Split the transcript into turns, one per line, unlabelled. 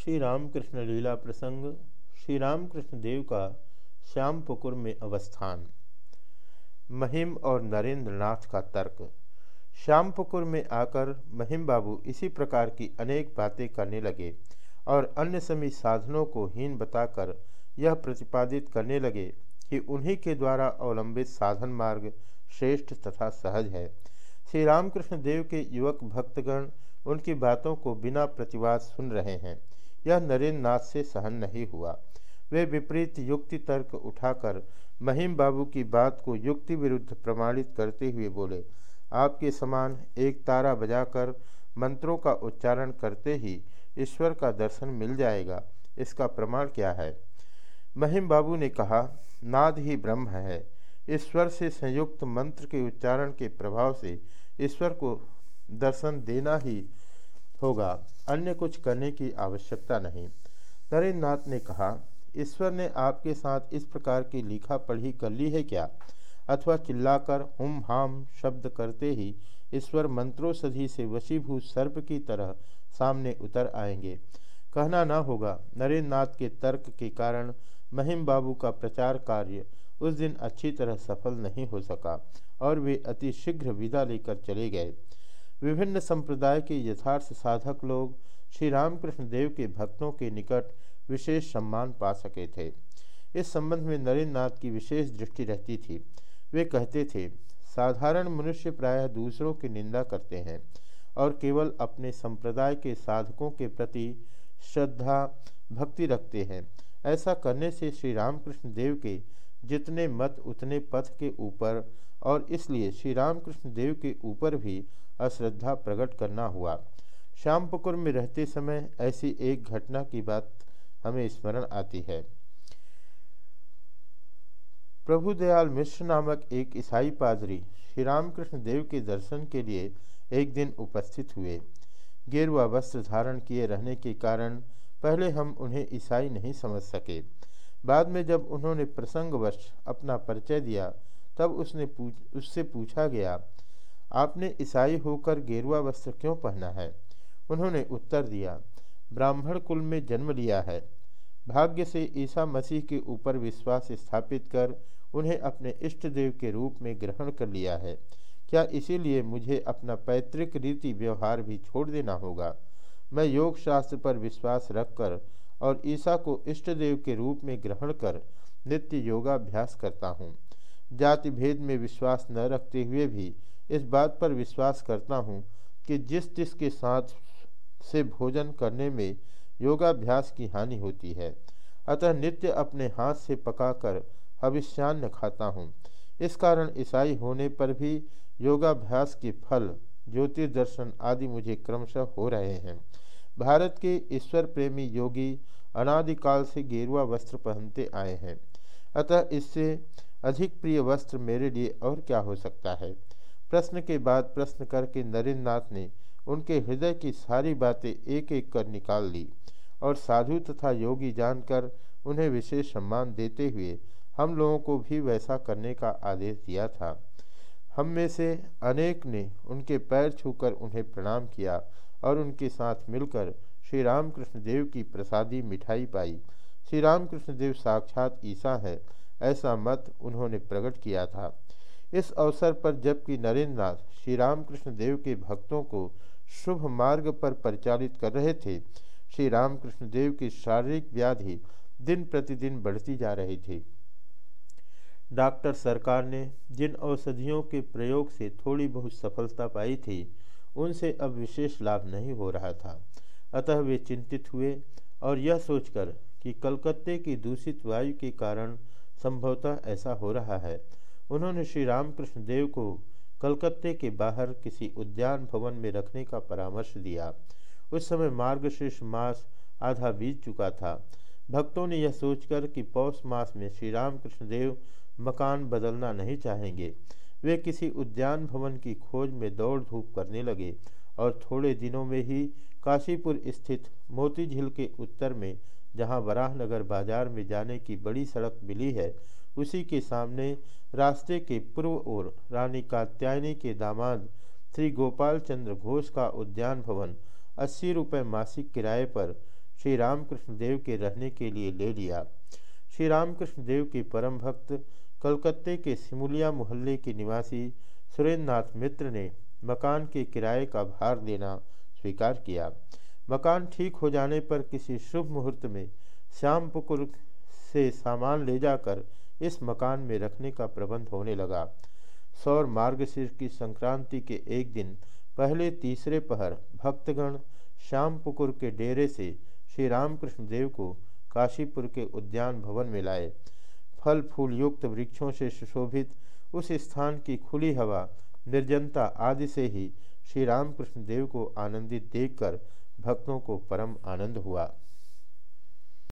श्री रामकृष्ण लीला प्रसंग, श्री रामकृष्ण देव का श्यामपुकुर में अवस्थान। महिम और नरेंद्र नाथ का तर्क। श्यामपुकुर में आकर महिम बाबू इसी प्रकार की अनेक बातें करने लगे और अन्य सभी साधनों को हीन बताकर यह प्रतिपादित करने लगे कि उन्हीं के द्वारा अवलंबित साधन मार्ग श्रेष्ठ तथा सहज है। श्री रामकृष्ण देव के युवक भक्तगण उनकी बातों को बिना प्रतिवाद सुन रहे हैं। यह नरेंद्र नाथ से सहन नहीं हुआ। वे विपरीत युक्ति तर्क उठाकर महिम बाबू की बात को युक्ति विरुद्ध प्रमाणित करते हुए बोले, आपके समान एक तारा बजाकर मंत्रों का उच्चारण करते ही ईश्वर का दर्शन मिल जाएगा। इसका प्रमाण क्या है? महिम बाबू ने कहा, नाद ही ब्रह्म है। ईश्वर से संयुक्त मंत्र के उच्चारण के प्रभाव से ईश्वर को दर्शन देना ही होगा, अन्य कुछ करने की आवश्यकता नहीं। नरेंद्र नाथ ने कहा, ईश्वर ने आपके साथ इस प्रकार की लिखा पढ़ी कर ली है क्या? अथवा चिल्लाकर हुम हाम शब्द करते ही ईश्वर मंत्रोषधि से वशीभूत सर्प की तरह सामने उतर आएँगे। कहना न होगा नरेंद्र नाथ के तर्क के कारण महिम बाबू का प्रचार कार्य उस दिन अच्छी तरह सफल नहीं हो सका और वे अति शीघ्र विदा लेकर चले गए। विभिन्न संप्रदाय के यथार्थ साधक लोग श्री रामकृष्ण देव के भक्तों के निकट विशेष सम्मान पा सके थे। इस संबंध में नरेंद्र नाथ की विशेष दृष्टि रहती थी। वे कहते थे, साधारण मनुष्य प्रायः दूसरों की निंदा करते हैं और केवल अपने संप्रदाय के साधकों के प्रति श्रद्धा, भक्ति रखते हैं। ऐसा करने से श्री रामकृष्ण देव के जितने मत उतने पथ के ऊपर और इसलिए श्री रामकृष्ण देव के ऊपर भी अश्रद्धा प्रकट करना हुआ। श्यामपुकुर में रहते समय ऐसी एक घटना की बात हमें स्मरण आती है। प्रभुदयाल मिश्र नामक एक ईसाई पादरी श्री रामकृष्ण देव के दर्शन के लिए एक दिन उपस्थित हुए। गेरुआ वस्त्र धारण किए रहने के कारण पहले हम उन्हें ईसाई नहीं समझ सके। बाद में जब उन्होंने प्रसंगवश अपना परिचय दिया, तब उसने पूछ, उससे पूछा गया आपने ईसाई होकर गेरुआ वस्त्र क्यों पहना है? उन्होंने उत्तर दिया, ब्राह्मण कुल में जन्म लिया है। भाग्य से ईसा मसीह के ऊपर विश्वास स्थापित कर उन्हें अपने इष्ट देव के रूप में ग्रहण कर लिया है। क्या इसीलिए मुझे अपना पैतृक रीति व्यवहार भी छोड़ देना होगा? मैं योग शास्त्र पर विश्वास रखकर और ईसा को इष्ट देव के रूप में ग्रहण कर नित्य योगाभ्यास करता हूँ। जाति भेद में विश्वास न रखते हुए भी इस बात पर विश्वास करता हूँ कि जिस जिसके साथ से भोजन करने में योगाभ्यास की हानि होती है, अतः नित्य अपने हाथ से पकाकर अविश्यान्न खाता हूँ। इस कारण ईसाई होने पर भी योगाभ्यास के फल, ज्योतिर्दर्शन आदि मुझे क्रमशः हो रहे हैं। भारत के ईश्वर प्रेमी योगी अनादिकाल से गेरुआ वस्त्र पहनते आए हैं। अतः इससे अधिक प्रिय वस्त्र मेरे लिए और क्या हो सकता है? प्रश्न के बाद प्रश्न करके नरेंद्र नाथ ने उनके हृदय की सारी बातें एक एक कर निकाल ली और साधु तथा योगी जानकर उन्हें विशेष सम्मान देते हुए हम लोगों को भी वैसा करने का आदेश दिया था। हम में से अनेक ने उनके पैर छूकर उन्हें प्रणाम किया और उनके साथ मिलकर श्री रामकृष्ण देव की प्रसादी मिठाई पाई। श्री रामकृष्ण देव साक्षात ईसा है, ऐसा मत उन्होंने प्रकट किया था। इस अवसर पर जबकि नरेंद्र नाथ श्री रामकृष्ण देव के भक्तों को शुभ मार्ग पर परिचालित कर रहे थे श्री रामकृष्ण देव की शारीरिक व्याधि दिन प्रतिदिन बढ़ती जा रही थी। डॉक्टर सरकार ने जिन औषधियों के प्रयोग से थोड़ी बहुत सफलता पाई थी, उनसे अब विशेष लाभ नहीं हो रहा था। अतः वे चिंतित हुए और यह सोचकर कि कलकत्ते की दूषित वायु के कारण संभवतः ऐसा हो रहा है। उन्होंने श्री रामकृष्ण देव को कलकत्ते के बाहर किसी उद्यान भवन में रखने का परामर्श दिया। उस समय मार्गशीर्ष मास आधा बीत चुका था। भक्तों ने यह सोचकर कि पौष मास में श्री रामकृष्ण देव मकान बदलना नहीं चाहेंगे। वे किसी उद्यान भवन की खोज में दौड़ धूप करने लगे और थोड़े दिनों में ही काशीपुर स्थित मोती झील के उत्तर में, जहाँ वराहनगर बाज़ार में जाने की बड़ी सड़क मिली है उसी के सामने रास्ते के पूर्व ओर रानी कात्यायनी के दामाद श्री गोपाल चंद्र घोष का उद्यान भवन अस्सी रुपये मासिक किराए पर श्री रामकृष्ण देव के रहने के लिए ले लिया। श्री रामकृष्ण देव के परम भक्त कलकत्ते के सिमुलिया मोहल्ले के निवासी सुरेंद्रनाथ मित्र ने मकान के किराए का भार देना स्वीकार किया। मकान ठीक हो जाने पर किसी शुभ मुहूर्त में श्यामपुकुर से सामान ले जाकर इस मकान में रखने का प्रबंध होने लगा। सौर मार्गशीर्ष की संक्रांति के एक दिन पहले तीसरे पहर भक्तगण श्याम पुकुर के डेरे से श्री रामकृष्ण देव को काशीपुर के उद्यान भवन में लाए। फल फूल युक्त वृक्षों से सुशोभित उस स्थान की खुली हवा, निर्जनता आदि से ही श्री रामकृष्ण देव को आनंदित देखकर भक्तों को परम आनंद हुआ।